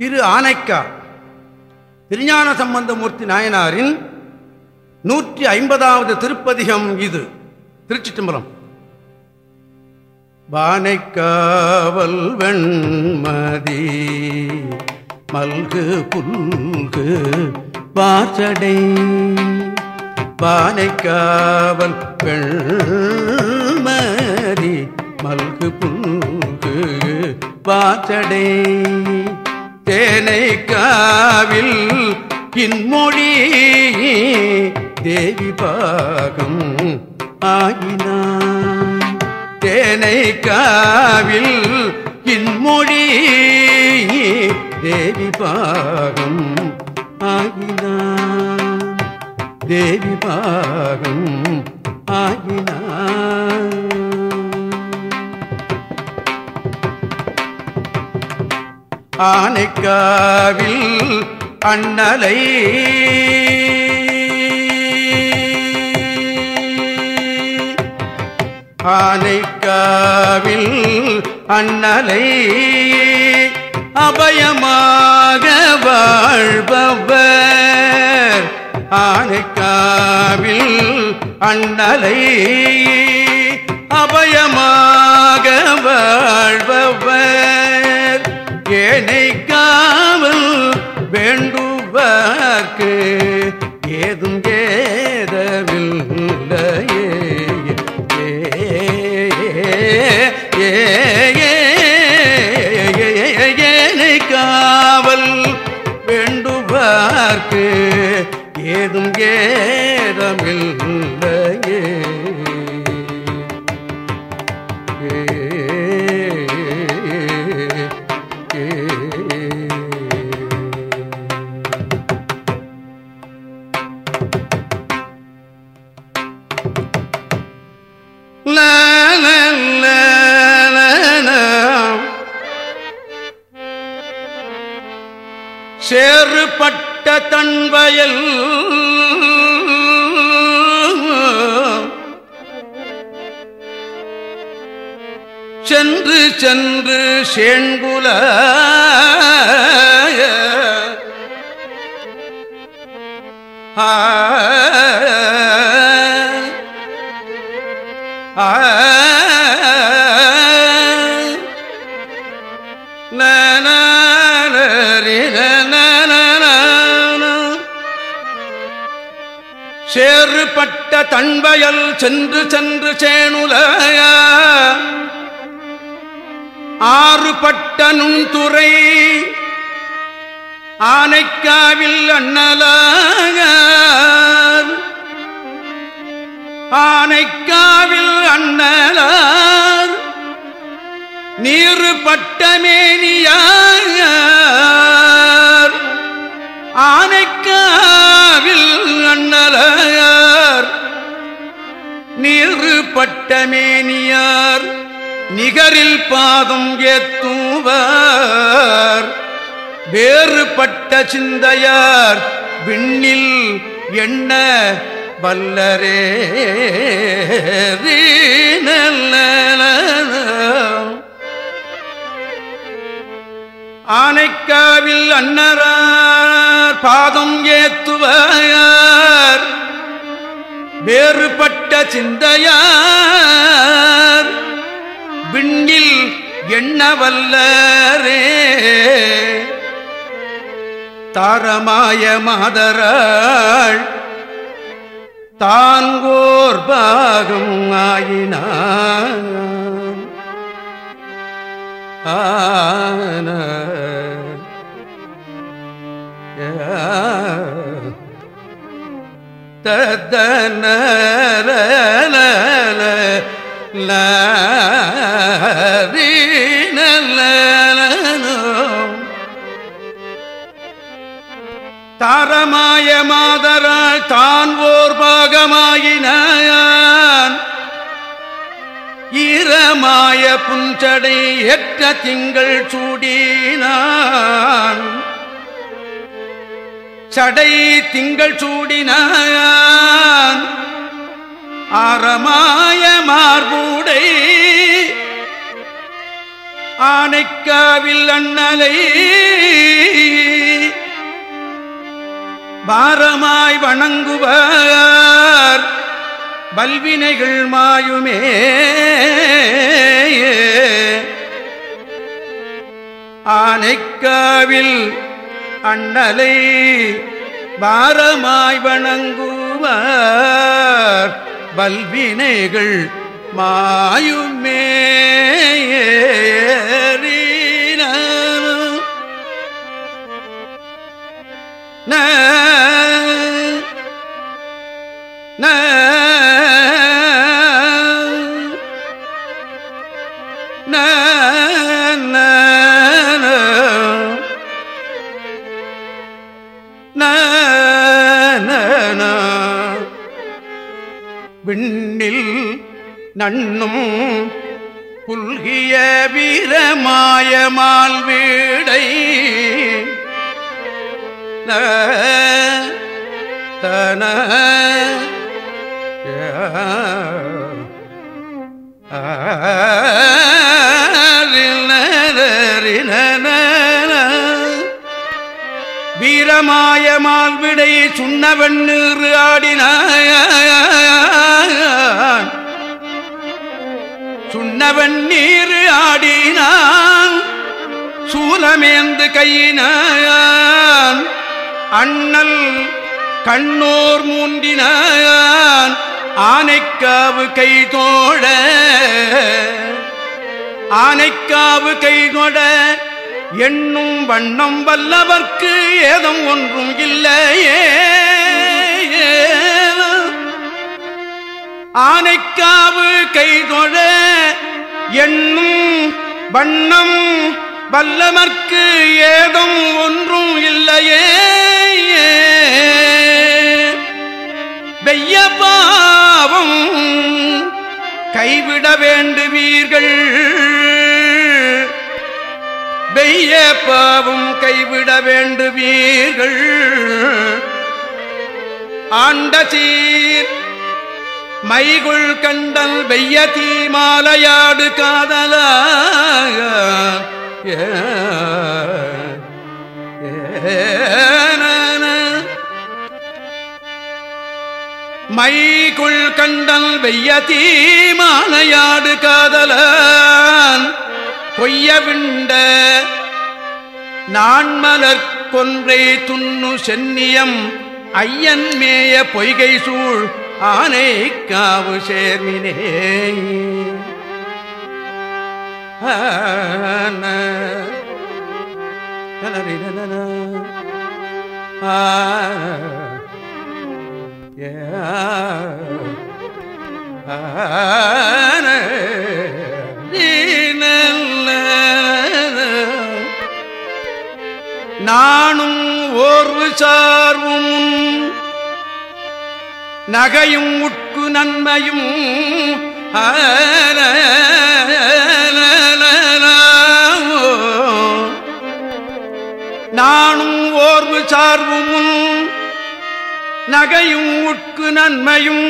திரு ஆனைக்கா திருஞான சம்பந்தமூர்த்தி நாயனாரின் நூற்றி ஐம்பதாவது திருப்பதிகம் இது. திருச்சி தம்பரம் வானைக்காவல் வெண்மதி மல்கு புல்கு பாச்சடை வானைக்காவல் வெண்மதி மல்கு புல்கு பாச்சடை தேனை காவில் இன்மொழி தேவி பாகம் ஆகினான் தேனை காவில் இன்மொழி தேவி பாகம் ஆகினான் தேவி பாகம் ஆகினான் ஆனைக்காவில் அண்ணலை. ஆனைக்காவில் அண்ணலை. அபயமாக வாழ்பவர் ஆனைக்காவில் அண்ணலை. அபயமாக சேறுபட்ட தன்வயல். சென்று சென்று சேண்குல ஆ. ஆ. சேறுபட்ட தன்வயல் சென்று சென்று சேணுலைய ஆறுபட்ட நுண்துறை ஆனைக்காவில் அண்ணலார் ஆனைக்காவில் அண்ணலார். நீருபட்ட மேனியாக. பாதம் ஏத்துவார் வேறுபட்ட சிந்தையார் விண்ணில் எண்ண வல்லரே ஆனைக்காவில் அன்னரார் பாதம் ஏத்துவார். வேறுபட்ட சிந்தையார் விண்ணில் எண்ணவல்லரே. தாரமாய மாதராள் தான்கோர் பாகம் ஆயினான். ஆன. தத்தன தாரமாய மாதராள் தான் ஓர் பாகமாயினான் ஈரமாய புஞ்சடை எற்ற திங்கள் சூடினான். சடை திங்கள் சூடினான் ஆரமாய மார்பூடை ஆனைக்காவில் அண்ணலை பாரமாய் வணங்குவார். பல்வினைகள் மாயுமே. ஆனைக்காவில் அண்ணலை பாரமாய் வணங்குவார். பல்வினைகள் மாயுமே. நண்ணும் புல்கிய வீரமாயமால் வீடை தன வீரமாயமால் விடை சுண்ணவன் நீறு ஆடினான் கண்ணவன் நீர் ஆடினான்? சூலமேந்து கையினான். அண்ணல் கண்ணோர் மூண்டினான் ஆனைக்காவு கைதோட ஆனைக்காவு கைதொட எண்ணும் வண்ணம் வல்லவர்க்கு ஏதம் ஒன்றும் இல்லையே. ஆனைக்காவு கைதொழ எண்ணும் வண்ணம் வல்லமர்க்கு ஏதும் ஒன்றும் இல்லையே. வெய்ய பாவம் கைவிட வேண்டுவீர்கள். வெய்ய பாவம் கைவிட வேண்டுவீர்கள். ஆண்ட சீர் மைகுள் கண்டல் வெய்ய தீமாலையாடு காதல மைகுள் கண்டல் வெய்ய தீமாலையாடு காதலான். பொய்ய விண்ட நான்மலர் கொன்றை துண்ணு சென்னியம் ஐயன் மேய பொய்கை சூழ் ஆனை காவு சேர்மினே நானும் ஓர்வு சார்வும் நகையும் உட்கு நன்மையும் நானும் ஓர்வு சார்வும் நகையும் உட்கு நன்மையும்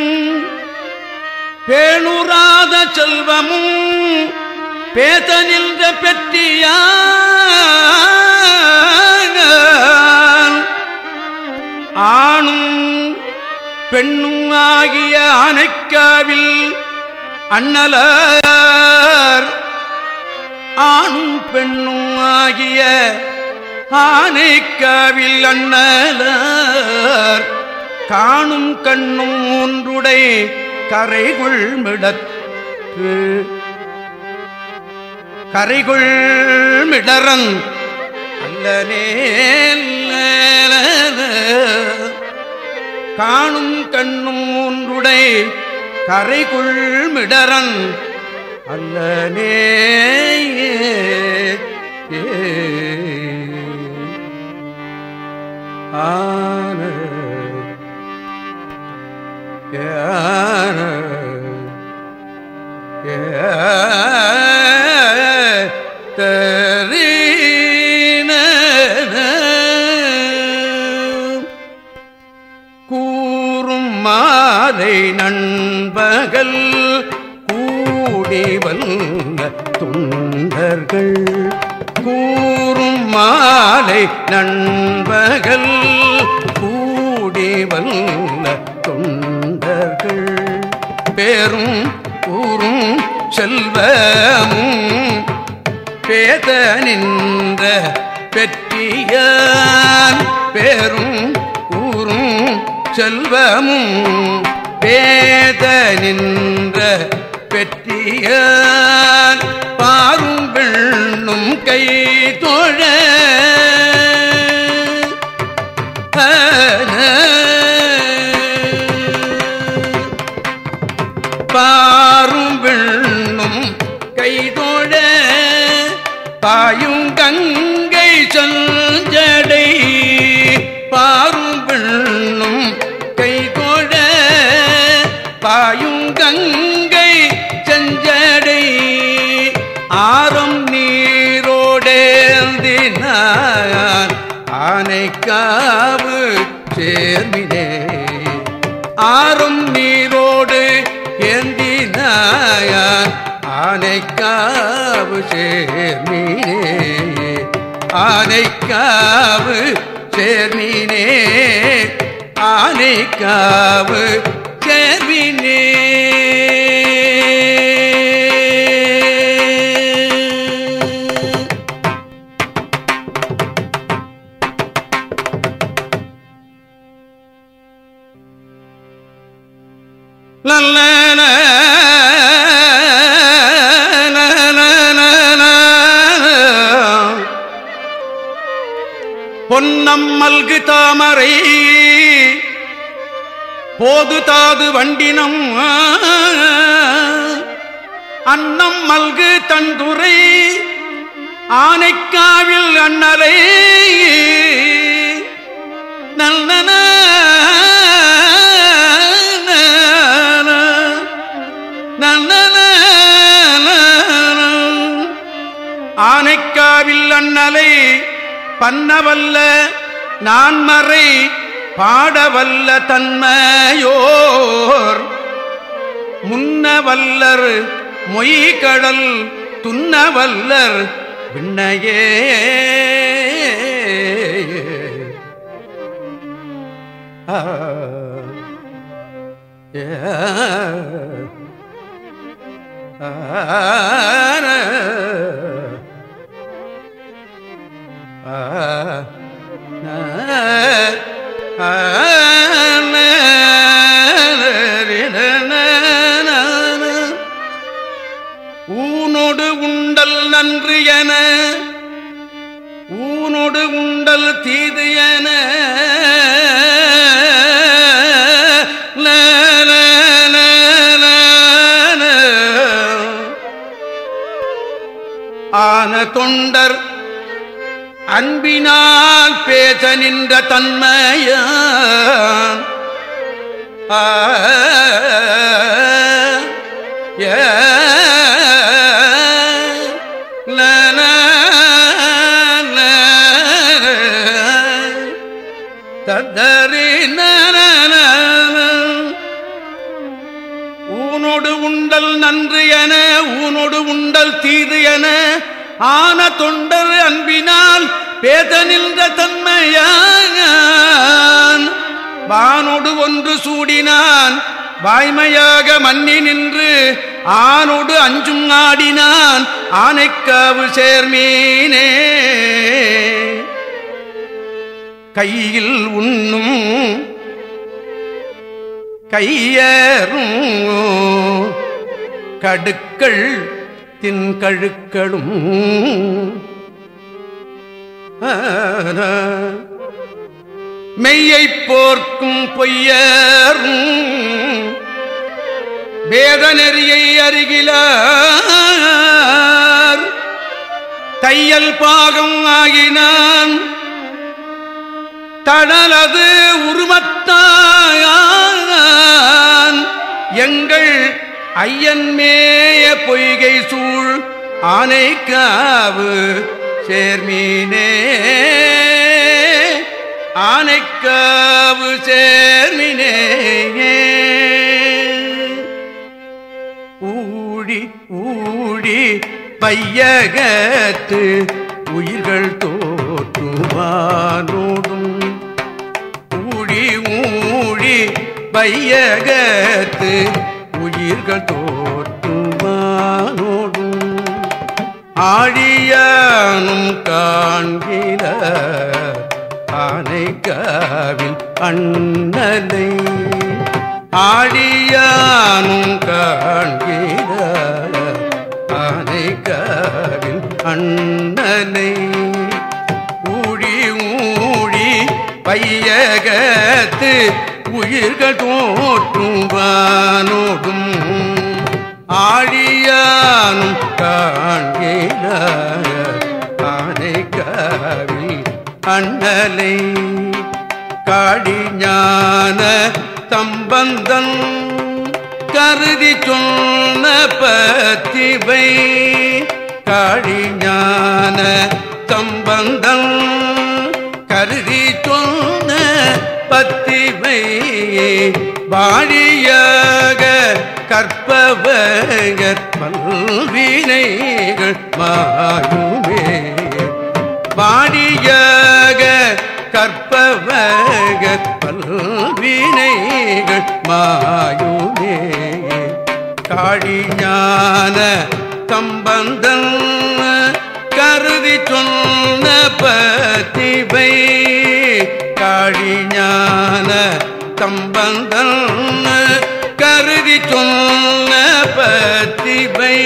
பேணுராத செல்வமும் பேத நின்ற பெற்றியா பெண்ணும் ஆகிய ஆனைக்காவில் அண்ணலார் ஆணும் பெண்ணும் ஆகிய ஆனைக்காவில் அண்ணலார் காணும் கண்ணும் ஒன்றுடை கரைகுள் மிடற்று கரைகுள் மிடரன் அல்லனே காணும் கண்ணும் ஒன்றுடை கரைகுள் மிடரன் அல்லனே. ஆன கூறும் நண்பகல் கூடிவல்ல தொண்டர்கள் கூறும் மாலை நண்பகல் கூடிவல்ல தொண்டர்கள். பேரும் கூறும் செல்வமும் பேத நின்ற பெற்றியான் பேரும் கூறும் செல்வமும் பேத நின்ற பெற்றியான் பாயும் கங்கை செஞ்சடை ஆரம் நீரோடேந்தினான் ஆனைக்காவு சேர்மினே. ஆறும் நீரோடு ஏந்தினாயான் ஆனைக்காவு சேர்மீனே. ஆனைக்காவு சேர்மீனே. ஆனைக்காவு சேர்மீனே வண்டினம் அன்னம் மல்கு தந்துரை ஆனைக்காவில் அண்ணலை நல்லன ஆனைக்காவில் அண்ணலை பன்னவல்ல நான்மறை பாடவல்ல தன்மையோர் முன்னவல்லர் மொய்கடல் துன்னவல்லர் விண்ணையே. ஆ ஏ ஊனோடு உண்டல் நன்று என ஊனோடு உண்டல் தீது என. பேசினால் பேச நின்ற தன்மைய? ஆ, ஏ, ல, உண்டல் நன்று என ஊனோடு உண்டல் தீது என ஆன தொண்டர் அன்பினால் பேத நின்ற தன்மையான். வானொடு ஒன்று சூடினான். வாய்மையாக மன்னி நின்று ஆணோடு அஞ்சும் ஆடினான். ஆனைக்காவு சேர்மீனே. கையில் உண்ணும் கையேறும் கடுக்கள் தின்கழுக்களும் மெய்யை போர்க்கும் பொய்யரும் வேத நெறியை அருகிலார் தையல் பாகம் ஆகினான். தடலது உருமத்தாயான். எங்கள் ஐயன்மேய பொய்கை சூழ் ஆனைக்காவு. சேர்மீனே. ஆனைக்காவு சேர்மினே. ஊழி ஊழி பையகத்து உயிர்கள் தோற்றுவானோடும். ஊழி ஊழி பையகத்து உயிர்கள் தோ ஆழியானும் காண்கிற ஆனைக்காவில் அண்ணலை. ஆழியானும் காண்கிற ஆனைக்காவில் அண்ணலை. ஊழி ஊழி பையகத்து உயிர்கள் தோற்றும் வானோடும் ஆழியானும் காண்கிற அண்ணலை காடி ஞான தம்பந்தன் கருதி சொன்ன பத்திவை காடி ஞான தம்பந்தன் கருதி சொன்ன பத்திவை வாழியாக கற்பவகர் பல்வினைகள் மாயுமே வாடியாக கற்பவகர் பல்வினைகள் மாயுமே. காடிஞான கம்பந்தன் கருதி சொன்ன பதிவை காழிஞான கம்பந்தன் கருதி சொன்ன பதிவை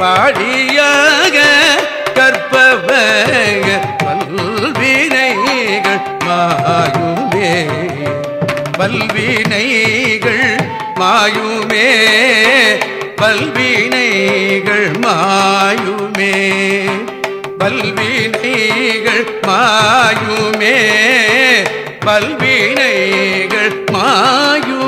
பாடியாக பல்வினைகள் மாயுமே பல்வினைகள் மாயுமே பல்வினைகள் மாயுமே பல்வினைகள் மாயுமே பல்வினைகள் மாயு